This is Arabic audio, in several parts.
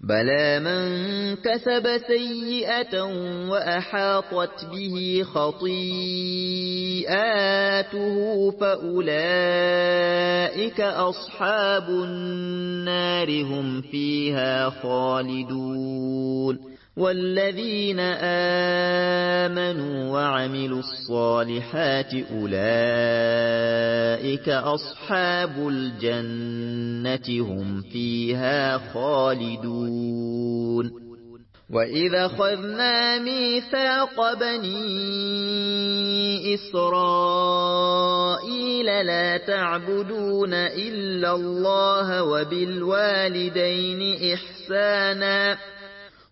بلى من كسب سيئة وأحاطت به خطيئاته فأولئك أصحاب النار هم فيها خالدون والذين آمنوا وعملوا الصالحات أولئك أصحاب الجنة هم فيها خالدون وإذا خذنا ميثاق بني إسرائيل لا تعبدون إلا الله وبالوالدين إحساناً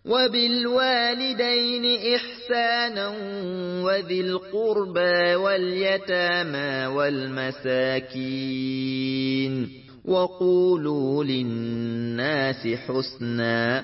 وبالوالدين إحسانا وذي القربى واليتامى والمساكين وقولوا للناس حسنا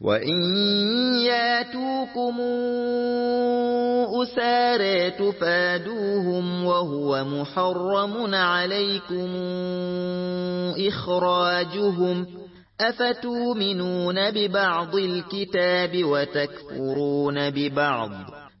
وإن ياتوكم أسارى تفادوهم وهو محرم عليكم إخراجهم أفتؤمنون ببعض الكتاب وتكفرون ببعض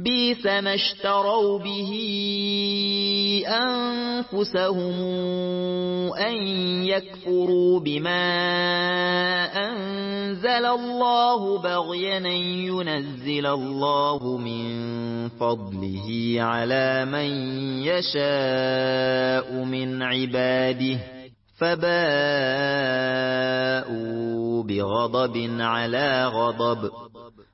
بيس ما اشتروا به أنفسهم أن يكفروا بما أنزل الله بغيا ينزل الله من فضله على من يشاء من عباده فباءوا بغضب على غضب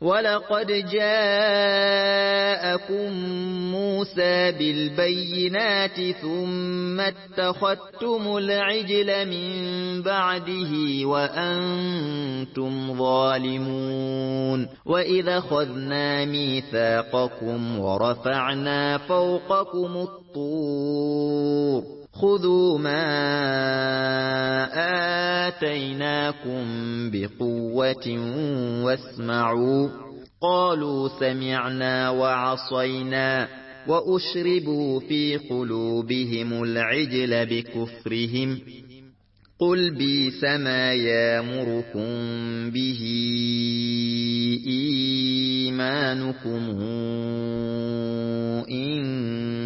ولقد جاءكم موسى بالبينات ثم اتخذتم العجل من بعده وأنتم ظالمون وإذا خذنا ميثاقكم ورفعنا فوقكم الطور خذوا ما آتيناكم بقوة واسمعوا قالوا سمعنا وعصينا وأشربوا في قلوبهم العجل بكفرهم قل بيس ما يامركم به إيمانكم إن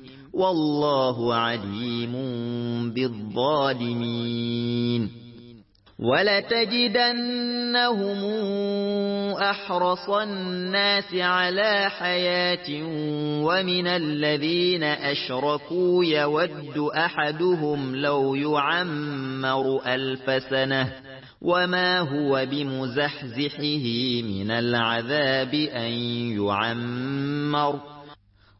والله عليم بالظالمين. ولتجدنهم أحرص الناس على حياة ومن الذين أشركوا يود أحدهم لو يعمر ألف سنة وما هو بمزحزحه من العذاب أن يعمر.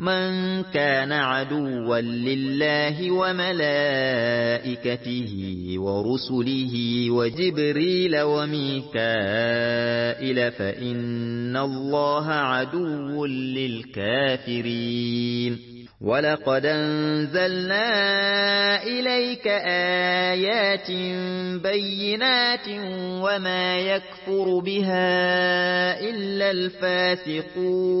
من كان عدوا لله وملائكته ورسله وجبريل وميكائيل فإن الله عدو للكافرين. ولقد أنزلنا إليك آيات بينات وما يكفر بها إلا الفاسقون.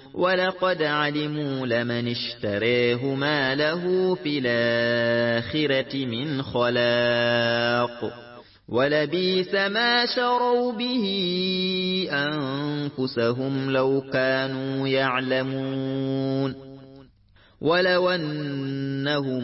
ولقد علموا لمن اشتريه ما له في الآخرة من خلاق ولبيس ما شروا به أنفسهم لو كانوا يعلمون ولو أنهم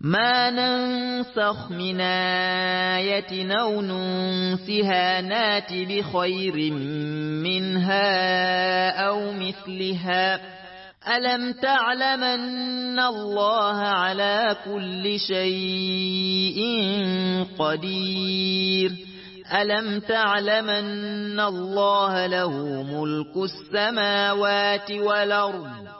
ما ننسخ من آية أو ننسها نات بخير منها أو مثلها. ألم تعلم أن الله على كل شيء قدير؟ ألم تعلم أن الله له ملك السماوات والأرض؟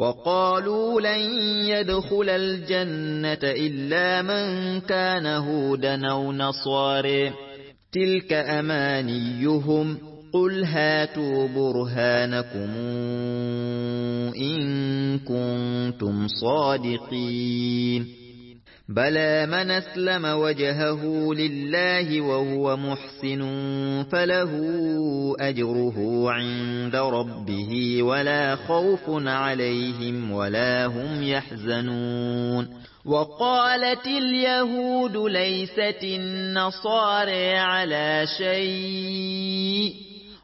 وقالوا لن يدخل الجنة إلا من كان هودا أو نصار تلك أمانيهم. قل هاتوا برهانكم إن كنتم صادقين. بلى من اسلم وجهه لله وهو محسن فله أجره عند ربه ولا خوف عليهم ولا هم يحزنون وقالت اليهود ليست النصارى على شيء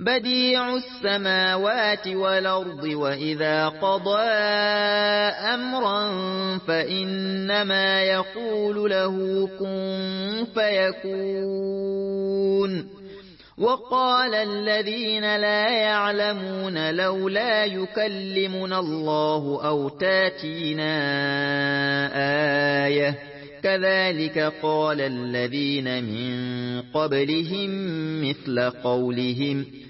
بديع السماوات والأرض وإذا قضى أمرا فإنما يقول له كن فيكون. وقال الذين لا يعلمون لولا يكلمنا الله أو تأتينا آية. كذلك قال الذين من قبلهم مثل قولهم.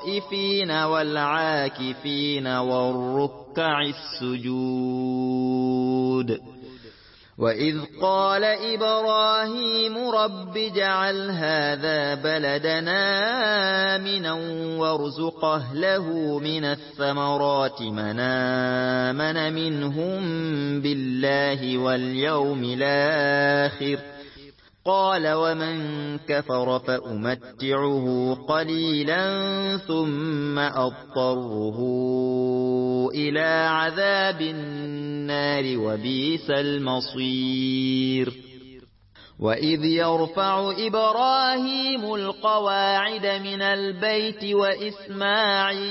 للطائفين والعاكفين والركع السجود. وإذ قال إبراهيم رب جعل هذا بلدنا آمنا وارزق أهله من الثمرات من آمن منهم بالله واليوم الآخر. قال ومن كفر فأمتعه قليلا ثم أضطره إلى عذاب النار وبيس المصير. وإذ يرفع إبراهيم القواعد من البيت وإسماعيل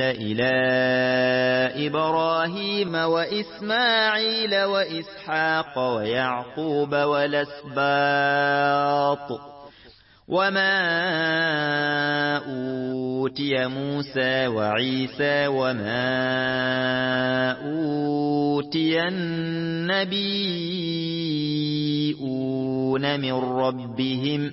إلى إبراهيم وإسماعيل وإسحاق ويعقوب والأسباط. وما أوتي موسى وعيسى وما أوتي النبيون من ربهم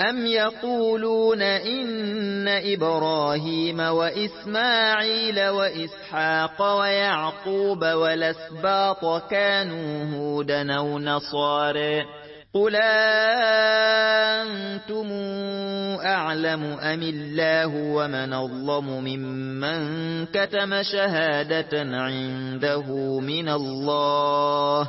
أم يقولون إن إبراهيم وإسماعيل وإسحاق ويعقوب والأسباط كانوا هودا أو نصارى قل أنتم أعلم أم الله ومن الظلم ممن كتم شهادة عنده من الله